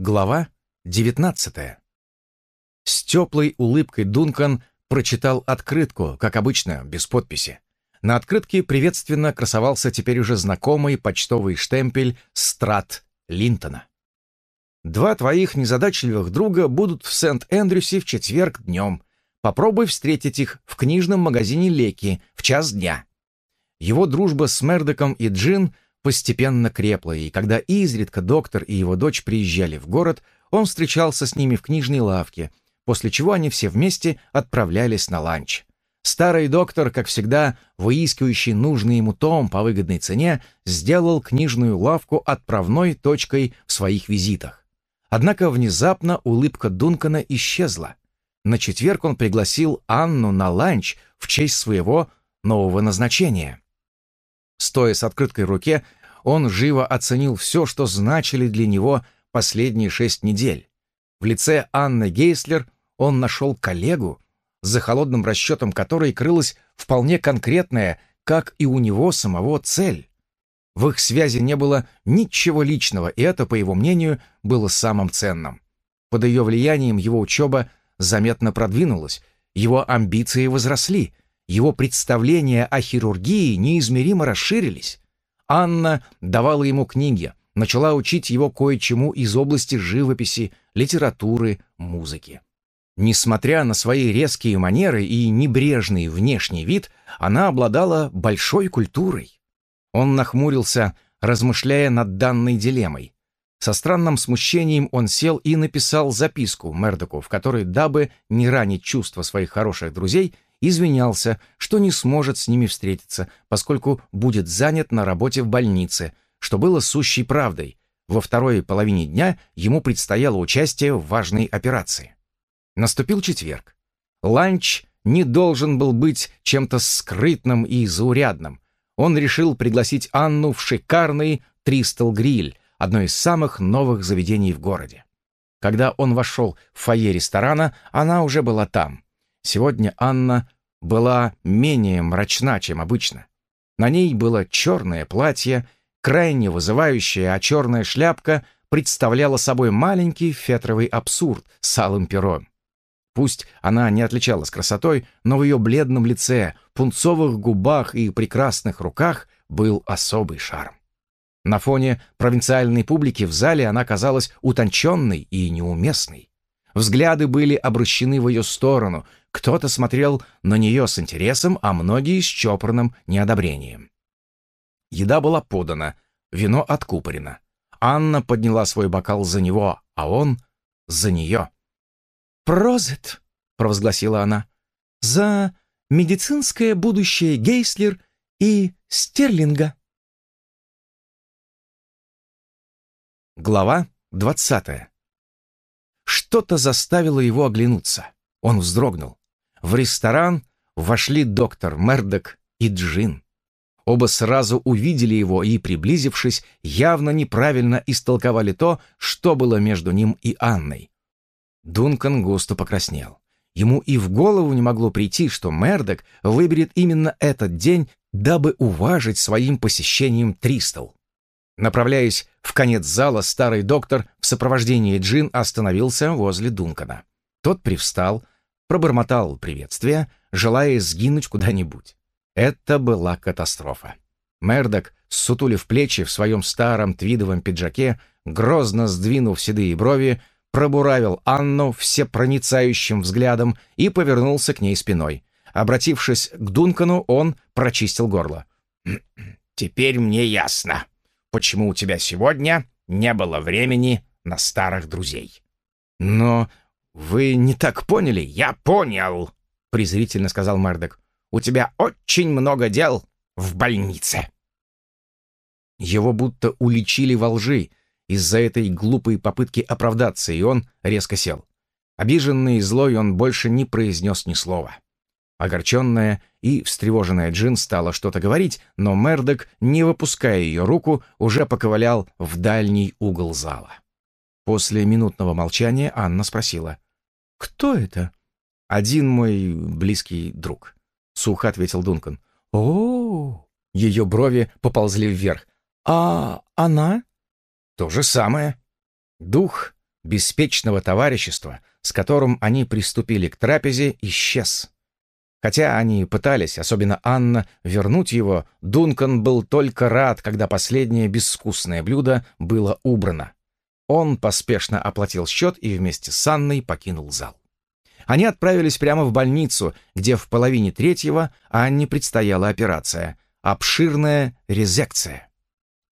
Глава 19 С теплой улыбкой Дункан прочитал открытку, как обычно, без подписи. На открытке приветственно красовался теперь уже знакомый почтовый штемпель «Страт Линтона». «Два твоих незадачливых друга будут в Сент-Эндрюсе в четверг днем. Попробуй встретить их в книжном магазине Леки в час дня». Его дружба с Мердоком и Джин постепенно крепла, и когда изредка доктор и его дочь приезжали в город, он встречался с ними в книжной лавке, после чего они все вместе отправлялись на ланч. Старый доктор, как всегда, выискивающий нужный ему том по выгодной цене, сделал книжную лавку отправной точкой в своих визитах. Однако внезапно улыбка Дункана исчезла. На четверг он пригласил Анну на ланч в честь своего нового назначения. Стоя с открыткой в руке, он живо оценил все, что значили для него последние шесть недель. В лице Анны Гейслер он нашел коллегу, за холодным расчетом которой крылась вполне конкретная, как и у него самого, цель. В их связи не было ничего личного, и это, по его мнению, было самым ценным. Под ее влиянием его учеба заметно продвинулась, его амбиции возросли, его представления о хирургии неизмеримо расширились. Анна давала ему книги, начала учить его кое-чему из области живописи, литературы, музыки. Несмотря на свои резкие манеры и небрежный внешний вид, она обладала большой культурой. Он нахмурился, размышляя над данной дилеммой. Со странным смущением он сел и написал записку Мердоку, в которой, дабы не ранить чувства своих хороших друзей, извинялся, что не сможет с ними встретиться, поскольку будет занят на работе в больнице, что было сущей правдой. Во второй половине дня ему предстояло участие в важной операции. Наступил четверг. Ланч не должен был быть чем-то скрытным и заурядным. Он решил пригласить Анну в шикарный Тристал Гриль, одно из самых новых заведений в городе. Когда он вошел в фойе ресторана, она уже была там. Сегодня Анна была менее мрачна, чем обычно. На ней было черное платье, крайне вызывающее, а черная шляпка представляла собой маленький фетровый абсурд с алым пером. Пусть она не отличалась красотой, но в ее бледном лице, пунцовых губах и прекрасных руках был особый шарм. На фоне провинциальной публики в зале она казалась утонченной и неуместной. Взгляды были обращены в ее сторону, кто-то смотрел на нее с интересом, а многие с чопорным неодобрением. Еда была подана, вино откупорено. Анна подняла свой бокал за него, а он — за нее. «Прозет!» — провозгласила она. «За медицинское будущее Гейслер и Стерлинга!» Глава двадцатая. Что-то заставило его оглянуться. Он вздрогнул. В ресторан вошли доктор Мердок и Джин. Оба сразу увидели его и, приблизившись, явно неправильно истолковали то, что было между ним и Анной. Дункан густо покраснел. Ему и в голову не могло прийти, что Мердок выберет именно этот день, дабы уважить своим посещением Тристал. Направляясь в конец зала, старый доктор в сопровождении Джин остановился возле Дункана. Тот привстал, пробормотал приветствие, желая сгинуть куда-нибудь. Это была катастрофа. Мердок, сутулив плечи в своем старом твидовом пиджаке, грозно сдвинув седые брови, пробуравил Анну всепроницающим взглядом и повернулся к ней спиной. Обратившись к Дункану, он прочистил горло. «Теперь мне ясно, почему у тебя сегодня не было времени на старых друзей». «Но вы не так поняли?» «Я понял», — презрительно сказал Мэрдок. «У тебя очень много дел в больнице». Его будто уличили во лжи, из-за этой глупой попытки оправдаться, и он резко сел. Обиженный и злой он больше не произнес ни слова. Огорченная и встревоженная Джин стала что-то говорить, но Мердок, не выпуская ее руку, уже поковылял в дальний угол зала. После минутного молчания Анна спросила. «Кто это?» «Один мой близкий друг», — сухо ответил Дункан. о Ее брови поползли вверх. «А она?» То же самое. Дух беспечного товарищества, с которым они приступили к трапезе, исчез. Хотя они пытались, особенно Анна, вернуть его, Дункан был только рад, когда последнее безвкусное блюдо было убрано. Он поспешно оплатил счет и вместе с Анной покинул зал. Они отправились прямо в больницу, где в половине третьего Анне предстояла операция — обширная резекция.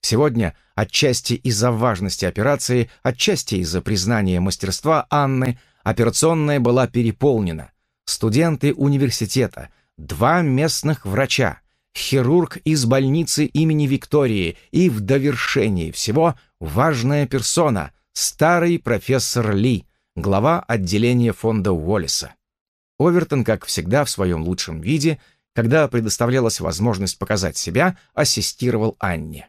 Сегодня, отчасти из-за важности операции, отчасти из-за признания мастерства Анны, операционная была переполнена. Студенты университета, два местных врача, хирург из больницы имени Виктории и в довершении всего важная персона, старый профессор Ли, глава отделения фонда Уоллиса. Овертон, как всегда, в своем лучшем виде, когда предоставлялась возможность показать себя, ассистировал Анне.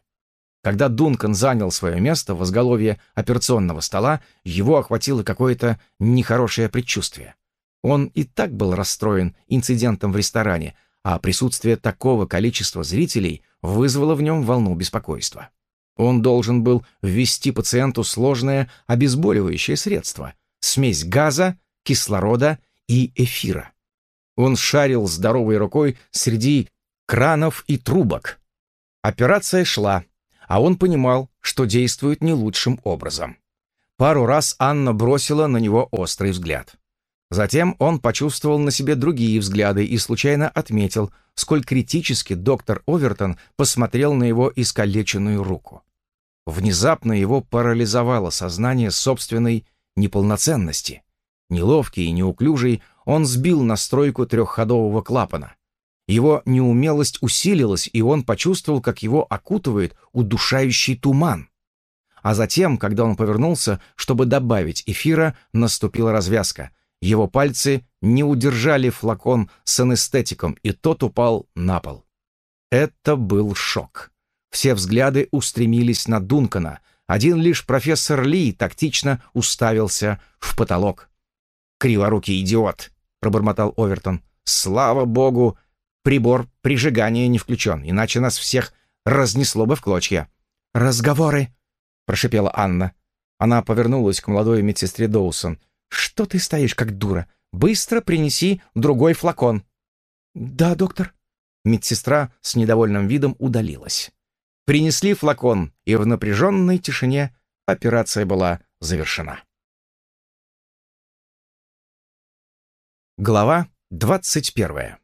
Когда Дункан занял свое место в изголовье операционного стола, его охватило какое-то нехорошее предчувствие. Он и так был расстроен инцидентом в ресторане, а присутствие такого количества зрителей вызвало в нем волну беспокойства. Он должен был ввести пациенту сложное обезболивающее средство — смесь газа, кислорода и эфира. Он шарил здоровой рукой среди кранов и трубок. Операция шла, а он понимал, что действует не лучшим образом. Пару раз Анна бросила на него острый взгляд. Затем он почувствовал на себе другие взгляды и случайно отметил, сколь критически доктор Овертон посмотрел на его искалеченную руку. Внезапно его парализовало сознание собственной неполноценности. Неловкий и неуклюжий, он сбил настройку трехходового клапана. Его неумелость усилилась, и он почувствовал, как его окутывает удушающий туман. А затем, когда он повернулся, чтобы добавить эфира, наступила развязка. Его пальцы не удержали флакон с анестетиком, и тот упал на пол. Это был шок. Все взгляды устремились на Дункана. Один лишь профессор Ли тактично уставился в потолок. «Криворукий идиот!» — пробормотал Овертон. «Слава богу, прибор прижигания не включен, иначе нас всех разнесло бы в клочья». «Разговоры!» — прошипела Анна. Она повернулась к молодой медсестре Доусон. «Что ты стоишь, как дура? Быстро принеси другой флакон». «Да, доктор». Медсестра с недовольным видом удалилась. Принесли флакон, и в напряженной тишине операция была завершена. Глава двадцать первая.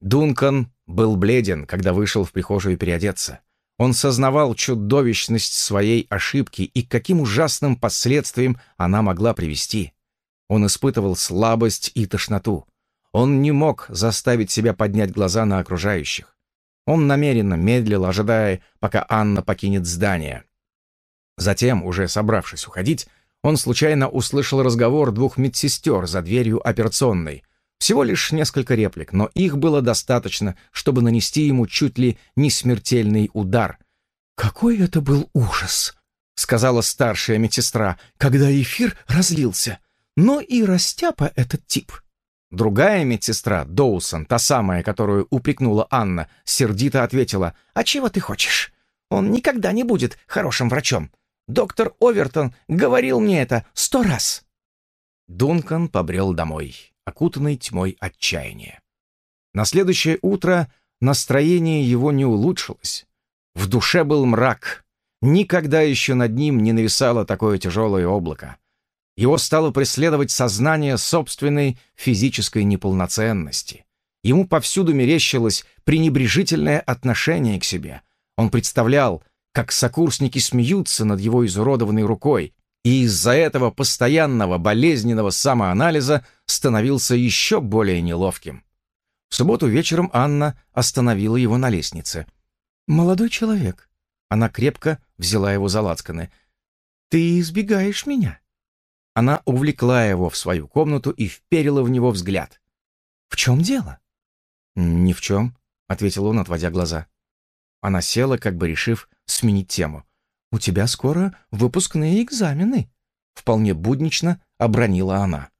Дункан был бледен, когда вышел в прихожую переодеться. Он сознавал чудовищность своей ошибки и к каким ужасным последствиям она могла привести. Он испытывал слабость и тошноту. Он не мог заставить себя поднять глаза на окружающих. Он намеренно медлил, ожидая, пока Анна покинет здание. Затем, уже собравшись уходить, он случайно услышал разговор двух медсестер за дверью операционной — всего лишь несколько реплик, но их было достаточно, чтобы нанести ему чуть ли не смертельный удар. «Какой это был ужас!» — сказала старшая медсестра, когда эфир разлился. «Но и растяпа этот тип». Другая медсестра, Доусон, та самая, которую упрекнула Анна, сердито ответила, «А чего ты хочешь? Он никогда не будет хорошим врачом. Доктор Овертон говорил мне это сто раз». Дункан побрел домой окутанный тьмой отчаяния. На следующее утро настроение его не улучшилось. В душе был мрак. Никогда еще над ним не нависало такое тяжелое облако. Его стало преследовать сознание собственной физической неполноценности. Ему повсюду мерещилось пренебрежительное отношение к себе. Он представлял, как сокурсники смеются над его изуродованной рукой, и из-за этого постоянного болезненного самоанализа становился еще более неловким. В субботу вечером Анна остановила его на лестнице. «Молодой человек», — она крепко взяла его за лацканы, — «ты избегаешь меня». Она увлекла его в свою комнату и вперила в него взгляд. «В чем дело?» «Ни в чем», — ответил он, отводя глаза. Она села, как бы решив сменить тему. «У тебя скоро выпускные экзамены», — вполне буднично обронила она.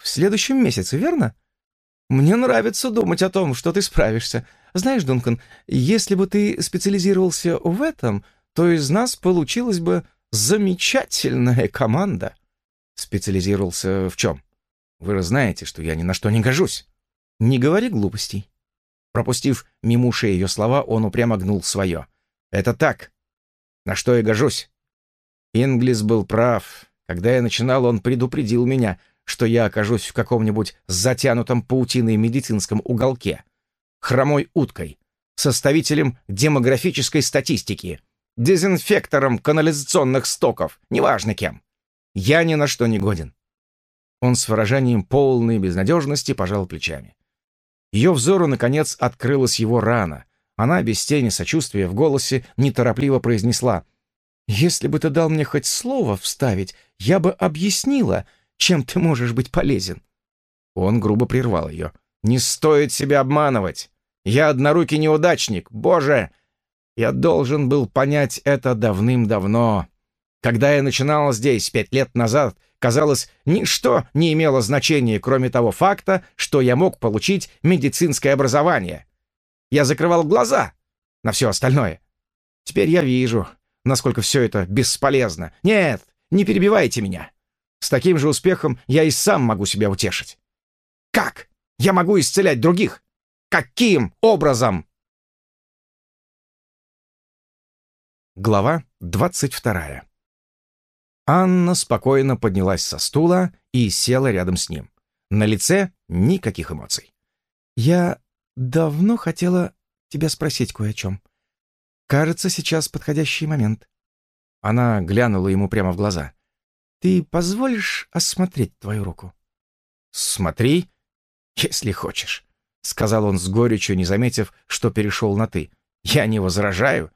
«В следующем месяце, верно?» «Мне нравится думать о том, что ты справишься. Знаешь, Дункан, если бы ты специализировался в этом, то из нас получилась бы замечательная команда. Специализировался в чем? Вы же знаете, что я ни на что не гожусь. Не говори глупостей. Пропустив мимо ушей ее слова, он упрямо гнул свое. Это так. На что я гожусь? Инглис был прав. Когда я начинал, он предупредил меня, что я окажусь в каком-нибудь затянутом паутиной медицинском уголке. Хромой уткой, составителем демографической статистики, дезинфектором канализационных стоков, неважно кем. Я ни на что не годен. Он с выражением полной безнадежности пожал плечами. Ее взору, наконец, открылась его рана. Она, без тени сочувствия в голосе, неторопливо произнесла. «Если бы ты дал мне хоть слово вставить, я бы объяснила, чем ты можешь быть полезен». Он грубо прервал ее. «Не стоит себя обманывать. Я однорукий неудачник. Боже, я должен был понять это давным-давно. Когда я начинал здесь пять лет назад, казалось, ничто не имело значения, кроме того факта, что я мог получить медицинское образование. Я закрывал глаза на все остальное. Теперь я вижу, насколько все это бесполезно. Нет, не перебивайте меня. С таким же успехом я и сам могу себя утешить. Как я могу исцелять других? Каким образом? Глава двадцать вторая. Анна спокойно поднялась со стула и села рядом с ним. На лице никаких эмоций. «Я давно хотела тебя спросить кое о чем. Кажется, сейчас подходящий момент». Она глянула ему прямо в глаза. «Ты позволишь осмотреть твою руку?» «Смотри, если хочешь», — сказал он с горечью, не заметив, что перешел на «ты». «Я не возражаю».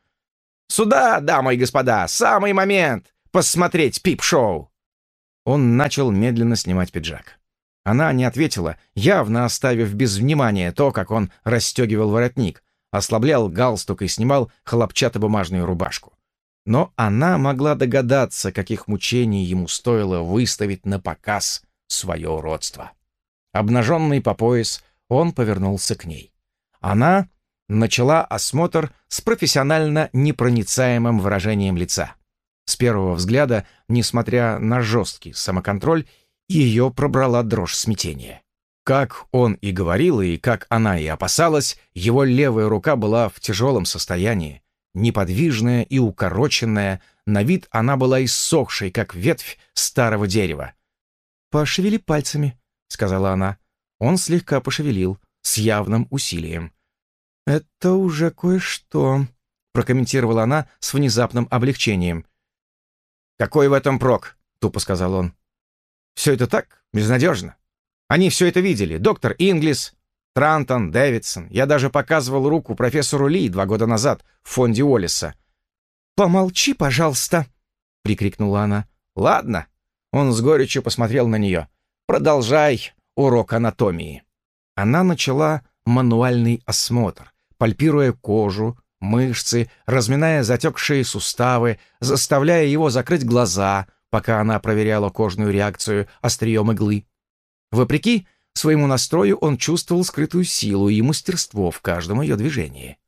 «Сюда, дамы и господа, самый момент! посмотреть пип-шоу!» Он начал медленно снимать пиджак. Она не ответила, явно оставив без внимания то, как он расстегивал воротник, ослаблял галстук и снимал хлопчатобумажную рубашку. Но она могла догадаться, каких мучений ему стоило выставить на показ свое уродство. Обнаженный по пояс, он повернулся к ней. Она начала осмотр с профессионально непроницаемым выражением лица. С первого взгляда, несмотря на жесткий самоконтроль, ее пробрала дрожь смятения. Как он и говорил, и как она и опасалась, его левая рука была в тяжелом состоянии, неподвижная и укороченная, на вид она была иссохшей, как ветвь старого дерева. «Пошевели пальцами», — сказала она. Он слегка пошевелил, с явным усилием. «Это уже кое-что», — прокомментировала она с внезапным облегчением. «Какой в этом прок?» — тупо сказал он. «Все это так, безнадежно. Они все это видели. Доктор Инглис, Трантон, Дэвидсон. Я даже показывал руку профессору Ли два года назад в фонде Уоллиса». «Помолчи, пожалуйста!» — прикрикнула она. «Ладно». Он с горечью посмотрел на нее. «Продолжай урок анатомии». Она начала мануальный осмотр, пальпируя кожу, мышцы, разминая затекшие суставы, заставляя его закрыть глаза, пока она проверяла кожную реакцию острием иглы. Вопреки своему настрою он чувствовал скрытую силу и мастерство в каждом ее движении.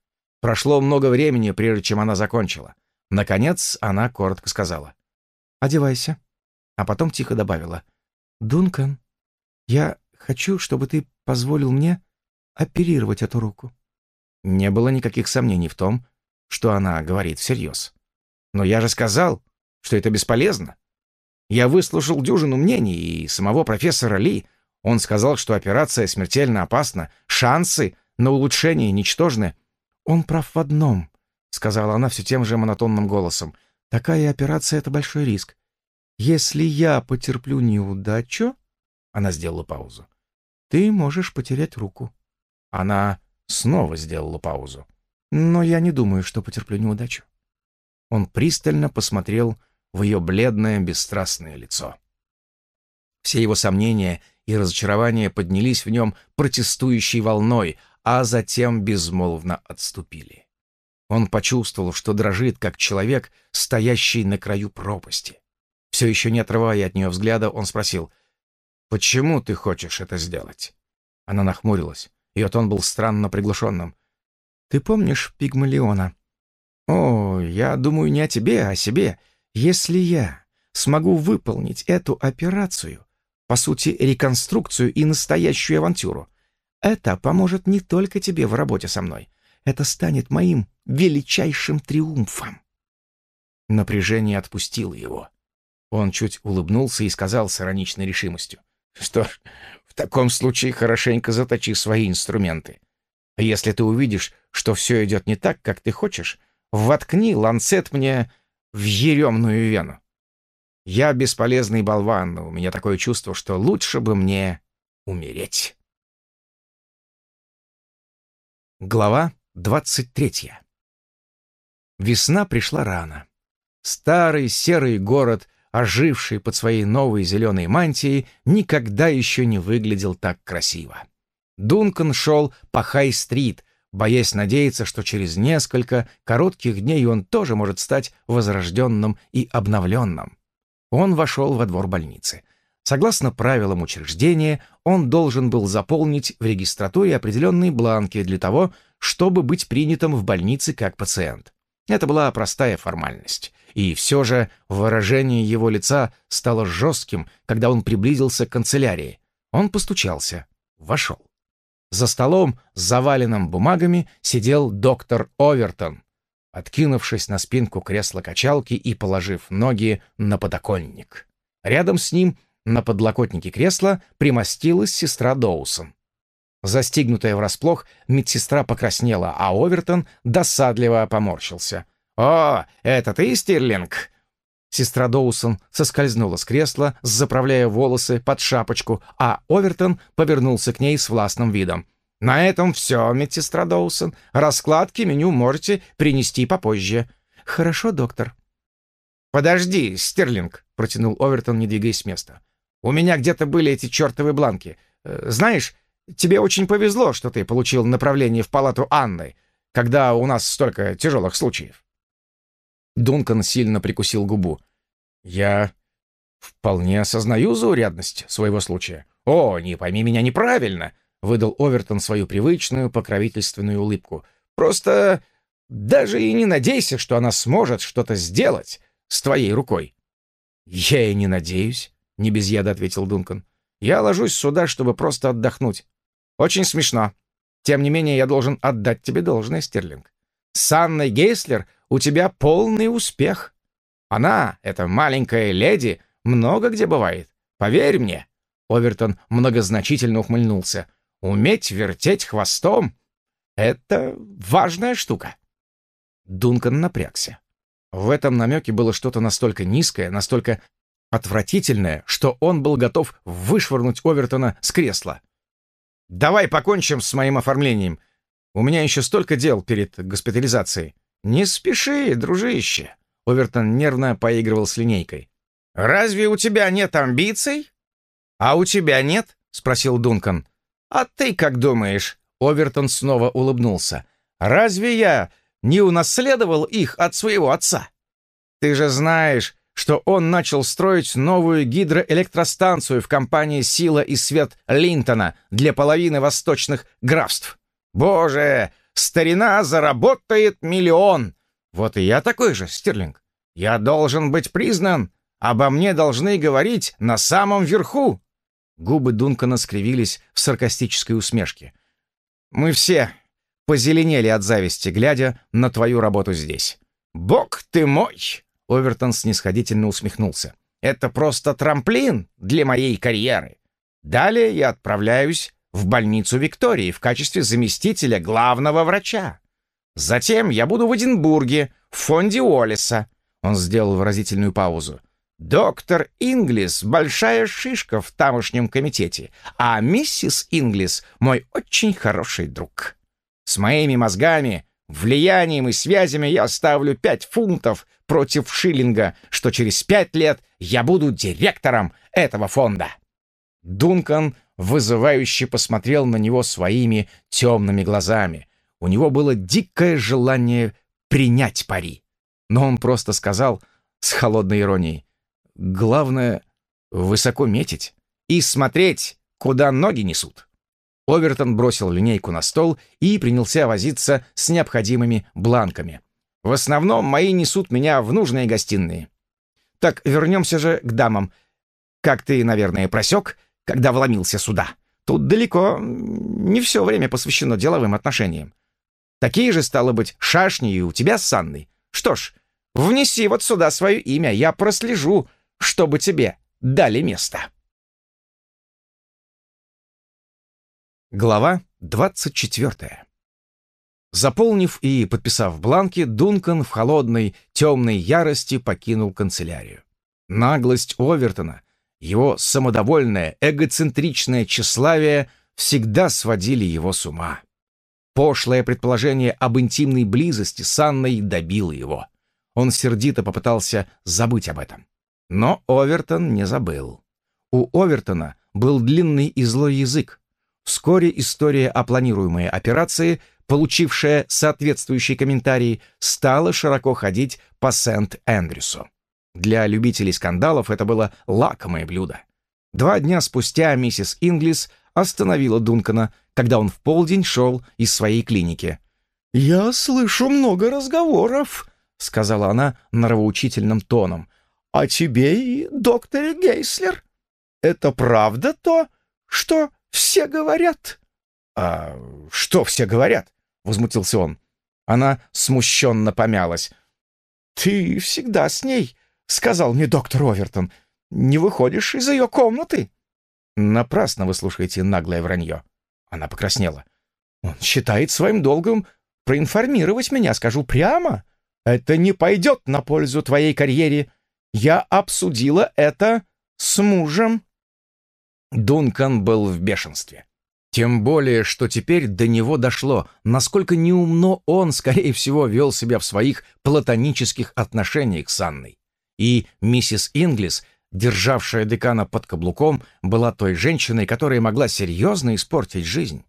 Прошло много времени, прежде чем она закончила. Наконец она коротко сказала. «Одевайся». А потом тихо добавила. «Дункан, я хочу, чтобы ты позволил мне оперировать эту руку». Не было никаких сомнений в том, что она говорит всерьез. Но я же сказал, что это бесполезно. Я выслушал дюжину мнений и самого профессора Ли. Он сказал, что операция смертельно опасна, шансы на улучшение ничтожны. Он прав в одном, сказала она все тем же монотонным голосом. Такая операция — это большой риск. Если я потерплю неудачу, она сделала паузу, ты можешь потерять руку. Она Снова сделала паузу. «Но я не думаю, что потерплю неудачу». Он пристально посмотрел в ее бледное, бесстрастное лицо. Все его сомнения и разочарования поднялись в нем протестующей волной, а затем безмолвно отступили. Он почувствовал, что дрожит, как человек, стоящий на краю пропасти. Все еще не отрывая от нее взгляда, он спросил, «Почему ты хочешь это сделать?» Она нахмурилась. Ее тон был странно приглушенным. «Ты помнишь Пигмалиона?» «О, я думаю не о тебе, а о себе. Если я смогу выполнить эту операцию, по сути, реконструкцию и настоящую авантюру, это поможет не только тебе в работе со мной, это станет моим величайшим триумфом. Напряжение отпустило его. Он чуть улыбнулся и сказал с ироничной решимостью. «Что ж, в таком случае хорошенько заточи свои инструменты. Если ты увидишь, что все идет не так, как ты хочешь, воткни ланцет мне в еремную вену. Я бесполезный болван, у меня такое чувство, что лучше бы мне умереть». Глава двадцать третья. Весна пришла рано. Старый серый город, оживший под своей новой зеленой мантией, никогда еще не выглядел так красиво. Дункан шел по Хай-стрит, боясь надеяться, что через несколько коротких дней он тоже может стать возрожденным и обновленным. Он вошел во двор больницы. Согласно правилам учреждения, он должен был заполнить в регистратуре определенные бланки для того, чтобы быть принятым в больнице как пациент. Это была простая формальность. И все же выражение его лица стало жестким, когда он приблизился к канцелярии. Он постучался. Вошел. За столом, заваленным бумагами, сидел доктор Овертон, откинувшись на спинку кресла-качалки и положив ноги на подоконник. Рядом с ним, на подлокотнике кресла, примостилась сестра Доусон. Застигнутая врасплох, медсестра покраснела, а Овертон досадливо поморщился — «О, это ты, Стирлинг?» Сестра Доусон соскользнула с кресла, заправляя волосы под шапочку, а Овертон повернулся к ней с властным видом. «На этом все, медсестра Доусон. Раскладки меню можете принести попозже». «Хорошо, доктор». «Подожди, Стерлинг», — протянул Овертон, не двигаясь с места. «У меня где-то были эти чертовы бланки. Э, знаешь, тебе очень повезло, что ты получил направление в палату Анны, когда у нас столько тяжелых случаев». Дункан сильно прикусил губу. «Я вполне осознаю заурядность своего случая». «О, не пойми меня неправильно», — выдал Овертон свою привычную покровительственную улыбку. «Просто даже и не надейся, что она сможет что-то сделать с твоей рукой». «Я и не надеюсь», — не без яда ответил Дункан. «Я ложусь сюда, чтобы просто отдохнуть. Очень смешно. Тем не менее, я должен отдать тебе должное, Стерлинг. С Анной Гейслер у тебя полный успех. Она, эта маленькая леди, много где бывает. Поверь мне». Овертон многозначительно ухмыльнулся. «Уметь вертеть хвостом — это важная штука». Дункан напрягся. В этом намеке было что-то настолько низкое, настолько отвратительное, что он был готов вышвырнуть Овертона с кресла. «Давай покончим с моим оформлением. У меня еще столько дел перед госпитализацией. «Не спеши, дружище!» Овертон нервно поигрывал с линейкой. «Разве у тебя нет амбиций?» «А у тебя нет?» — спросил Дункан. «А ты как думаешь?» Овертон снова улыбнулся. «Разве я не унаследовал их от своего отца? Ты же знаешь, что он начал строить новую гидроэлектростанцию в компании «Сила и свет» Линтона для половины восточных графств. Боже, Старина заработает миллион. Вот и я такой же, Стерлинг. Я должен быть признан. Обо мне должны говорить на самом верху. Губы Дункана скривились в саркастической усмешке. Мы все позеленели от зависти, глядя на твою работу здесь. «Бог ты мой!» — Овертон снисходительно усмехнулся. «Это просто трамплин для моей карьеры. Далее я отправляюсь в больницу Виктории в качестве заместителя главного врача. Затем я буду в Эдинбурге, в фонде Уоллеса. Он сделал выразительную паузу. Доктор Инглис — большая шишка в тамошнем комитете, а миссис Инглис — мой очень хороший друг. С моими мозгами, влиянием и связями я ставлю пять фунтов против шиллинга, что через пять лет я буду директором этого фонда. Дункан вызывающе посмотрел на него своими темными глазами. У него было дикое желание принять пари. Но он просто сказал с холодной иронией, «Главное — высоко метить и смотреть, куда ноги несут». Овертон бросил линейку на стол и принялся возиться с необходимыми бланками. «В основном мои несут меня в нужные гостиные. Так вернемся же к дамам. Как ты, наверное, просек, когда вломился сюда. Тут далеко не все время посвящено деловым отношениям. Такие же, стало быть, шашни и у тебя с Анной. Что ж, внеси вот сюда свое имя, я прослежу, чтобы тебе дали место. Глава двадцать четвертая. Заполнив и подписав бланки, Дункан в холодной, темной ярости покинул канцелярию. Наглость Овертона, его самодовольное, эгоцентричное тщеславие всегда сводили его с ума. Пошлое предположение об интимной близости с Анной добило его. Он сердито попытался забыть об этом. Но Овертон не забыл. У Овертона был длинный и злой язык. Вскоре история о планируемой операции – получившая соответствующие комментарии, стала широко ходить по Сент-Эндрюсу. Для любителей скандалов это было лакомое блюдо. Два дня спустя миссис Инглис остановила Дункана, когда он в полдень шел из своей клиники. «Я слышу много разговоров», — сказала она нравоучительным тоном. «О тебе и докторе Гейслер. Это правда то, что все говорят?» «А что все говорят?» возмутился он. Она смущенно помялась. «Ты всегда с ней», — сказал мне доктор Овертон. «Не выходишь из ее комнаты». «Напрасно вы слушаете наглое вранье». Она покраснела. «Он считает своим долгом проинформировать меня, скажу прямо. Это не пойдет на пользу твоей карьере. Я обсудила это с мужем». Дункан был в бешенстве. Тем более, что теперь до него дошло, насколько неумно он, скорее всего, вел себя в своих платонических отношениях с Анной. И миссис Инглис, державшая декана под каблуком, была той женщиной, которая могла серьезно испортить жизнь.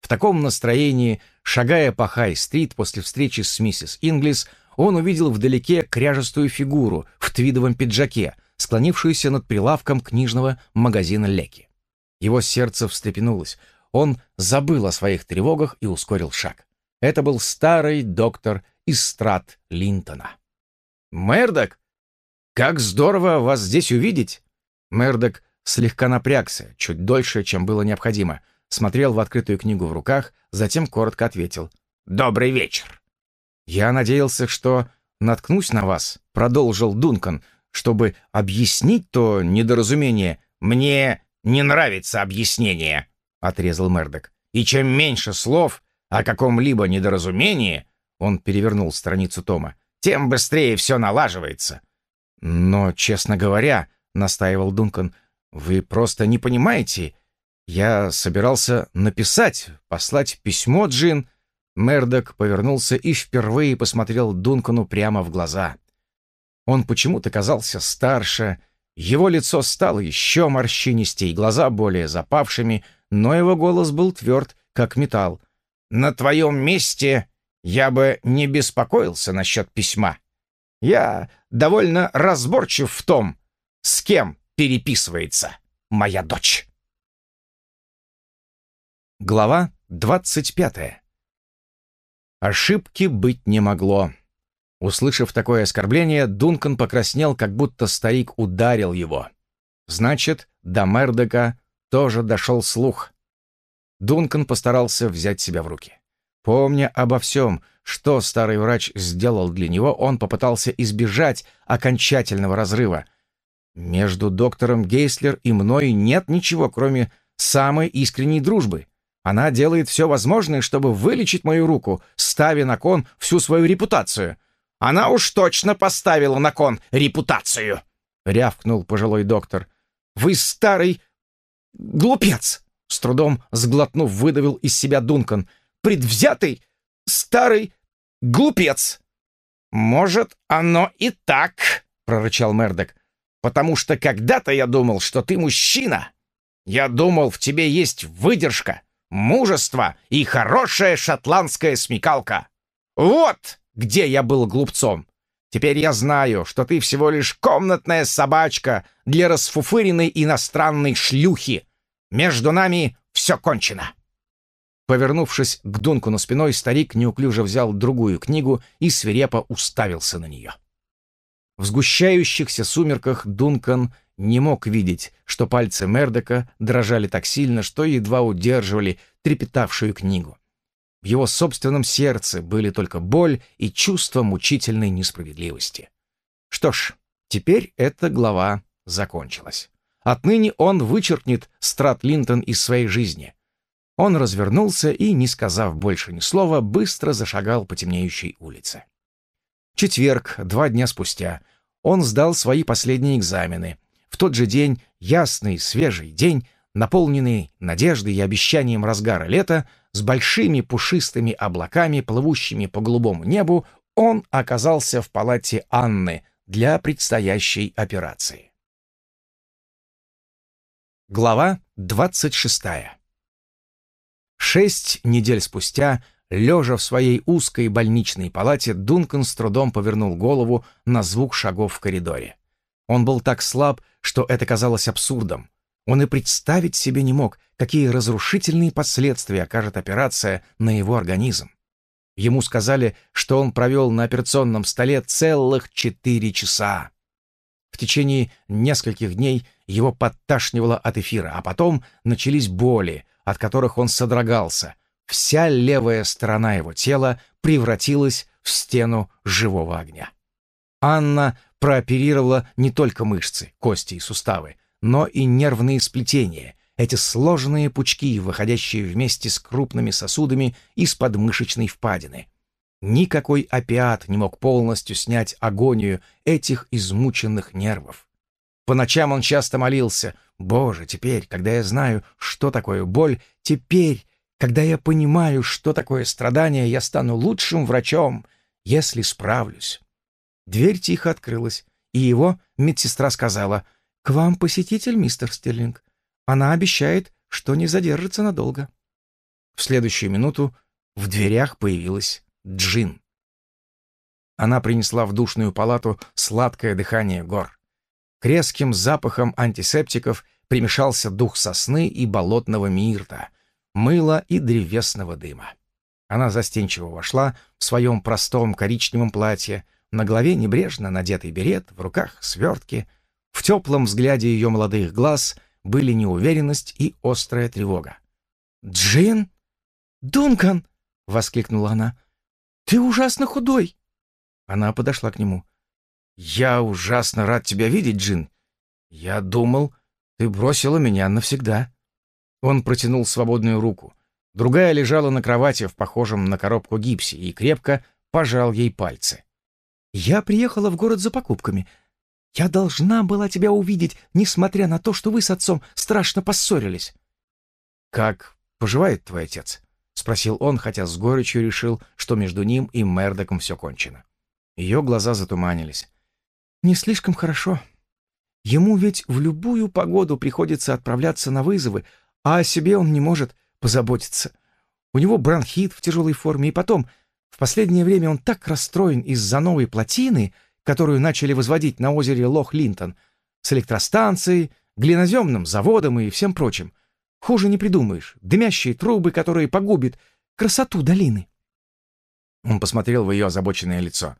В таком настроении, шагая по Хай-стрит после встречи с миссис Инглис, он увидел вдалеке кряжестую фигуру в твидовом пиджаке, склонившуюся над прилавком книжного магазина Леки. Его сердце встрепенулось. Он забыл о своих тревогах и ускорил шаг. Это был старый доктор из страт Линтона. «Мэрдок, как здорово вас здесь увидеть!» Мэрдок слегка напрягся, чуть дольше, чем было необходимо, смотрел в открытую книгу в руках, затем коротко ответил. «Добрый вечер!» «Я надеялся, что наткнусь на вас», — продолжил Дункан, чтобы объяснить то недоразумение. «Мне не нравится объяснение», — отрезал Мердок. «И чем меньше слов о каком-либо недоразумении...» Он перевернул страницу Тома. «Тем быстрее все налаживается». «Но, честно говоря», — настаивал Дункан, — «вы просто не понимаете. Я собирался написать, послать письмо Джин». Мердок повернулся и впервые посмотрел Дункану прямо в глаза. Он почему-то казался старше, его лицо стало еще морщинистей, глаза более запавшими, но его голос был тверд, как металл. «На твоем месте я бы не беспокоился насчет письма. Я довольно разборчив в том, с кем переписывается моя дочь». Глава двадцать пятая. Ошибки быть не могло. Услышав такое оскорбление, Дункан покраснел, как будто старик ударил его. Значит, до Мердока тоже дошел слух. Дункан постарался взять себя в руки. Помня обо всем, что старый врач сделал для него, он попытался избежать окончательного разрыва. Между доктором Гейслер и мной нет ничего, кроме самой искренней дружбы. Она делает все возможное, чтобы вылечить мою руку, ставя на кон всю свою репутацию — она уж точно поставила на кон репутацию!» — рявкнул пожилой доктор. «Вы старый глупец!» — с трудом сглотнув, выдавил из себя Дункан. «Предвзятый старый глупец!» «Может, оно и так!» — прорычал Мердок. «Потому что когда-то я думал, что ты мужчина. Я думал, в тебе есть выдержка, мужество и хорошая шотландская смекалка. Вот где я был глупцом. Теперь я знаю, что ты всего лишь комнатная собачка для расфуфыренной иностранной шлюхи. Между нами все кончено». Повернувшись к Дункану спиной, старик неуклюже взял другую книгу и свирепо уставился на нее. В сгущающихся сумерках Дункан не мог видеть, что пальцы Мердока дрожали так сильно, что едва удерживали трепетавшую книгу. В его собственном сердце были только боль и чувство мучительной несправедливости. Что ж, теперь эта глава закончилась. Отныне он вычеркнет Страт Линтон из своей жизни. Он развернулся и, не сказав больше ни слова, быстро зашагал по темнеющей улице. Четверг, два дня спустя, он сдал свои последние экзамены. В тот же день, ясный, свежий день, наполненный надеждой и обещанием разгара лета, с большими пушистыми облаками, плывущими по голубому небу, он оказался в палате Анны для предстоящей операции. Глава 26. Шесть недель спустя, лежа в своей узкой больничной палате, Дункан с трудом повернул голову на звук шагов в коридоре. Он был так слаб, что это казалось абсурдом. Он и представить себе не мог, какие разрушительные последствия окажет операция на его организм. Ему сказали, что он провел на операционном столе целых четыре часа. В течение нескольких дней его подташнивало от эфира, а потом начались боли, от которых он содрогался. Вся левая сторона его тела превратилась в стену живого огня. Анна прооперировала не только мышцы, кости и суставы, но и нервные сплетения, эти сложные пучки, выходящие вместе с крупными сосудами из подмышечной впадины. Никакой опиат не мог полностью снять агонию этих измученных нервов. По ночам он часто молился, «Боже, теперь, когда я знаю, что такое боль, теперь, когда я понимаю, что такое страдание, я стану лучшим врачом, если справлюсь». Дверь тихо открылась, и его медсестра сказала, «К вам посетитель, мистер Стерлинг. Она обещает, что не задержится надолго». В следующую минуту в дверях появилась Джин. Она принесла в душную палату сладкое дыхание гор. К резким запахам антисептиков примешался дух сосны и болотного мирта, мыла и древесного дыма. Она застенчиво вошла в своем простом коричневом платье, на голове небрежно надетый берет, в руках свертки. В теплом взгляде ее молодых глаз были неуверенность и острая тревога. «Джин? Дункан!» — воскликнула она. «Ты ужасно худой!» Она подошла к нему. «Я ужасно рад тебя видеть, Джин. Я думал, ты бросила меня навсегда». Он протянул свободную руку. Другая лежала на кровати в похожем на коробку гипсе и крепко пожал ей пальцы. «Я приехала в город за покупками. Я должна была тебя увидеть, несмотря на то, что вы с отцом страшно поссорились». «Как поживает твой отец?» — спросил он, хотя с горечью решил, что между ним и Мердоком все кончено. Ее глаза затуманились. «Не слишком хорошо. Ему ведь в любую погоду приходится отправляться на вызовы, а о себе он не может позаботиться. У него бронхит в тяжелой форме, и потом, в последнее время он так расстроен из-за новой плотины, которую начали возводить на озере Лох-Линтон, с электростанцией, глиноземным заводом и всем прочим. Хуже не придумаешь. Дымящие трубы, которые погубят красоту долины. Он посмотрел в ее озабоченное лицо.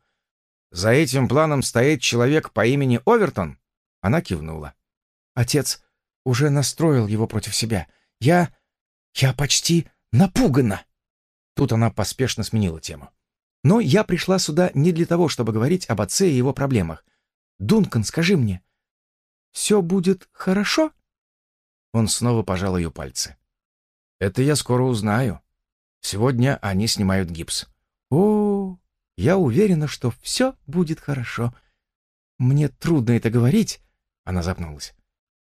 «За этим планом стоит человек по имени Овертон?» Она кивнула. «Отец уже настроил его против себя. Я... я почти напугана!» Тут она поспешно сменила тему. «Но я пришла сюда не для того, чтобы говорить об отце и его проблемах. Дункан, скажи мне, все будет хорошо?» Он снова пожал ее пальцы. «Это я скоро узнаю. Сегодня они снимают гипс». «О, я уверена, что все будет хорошо. Мне трудно это говорить», — она запнулась.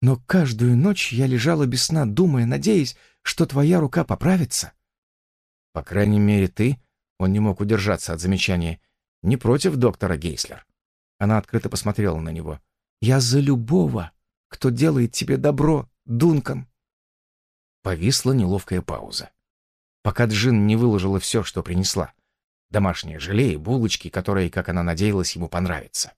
«Но каждую ночь я лежала без сна, думая, надеясь, что твоя рука поправится». «По крайней мере, ты...» — он не мог удержаться от замечания. «Не против доктора Гейслер». Она открыто посмотрела на него. «Я за любого, кто делает тебе добро, Дункан!» Повисла неловкая пауза. Пока Джин не выложила все, что принесла. Домашнее желе и булочки, которые, как она надеялась, ему понравятся.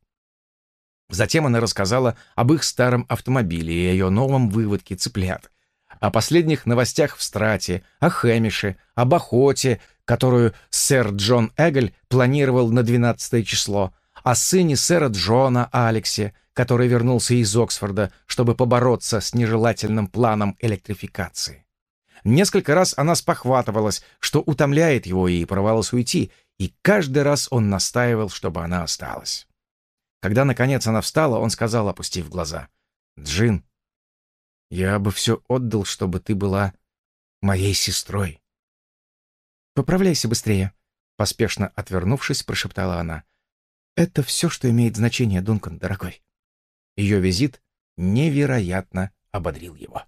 Затем она рассказала об их старом автомобиле и о ее новом выводке цыплят, о последних новостях в Страте, о Хэмише, об охоте, которую сэр Джон Эгель планировал на 12 число, о сыне сэра Джона Алексе, который вернулся из Оксфорда, чтобы побороться с нежелательным планом электрификации. Несколько раз она спохватывалась, что утомляет его и порывалась уйти, и каждый раз он настаивал, чтобы она осталась. Когда, наконец, она встала, он сказал, опустив глаза, «Джин, я бы все отдал, чтобы ты была моей сестрой». «Поправляйся быстрее», — поспешно отвернувшись, прошептала она. «Это все, что имеет значение, Дункан, дорогой». Ее визит невероятно ободрил его.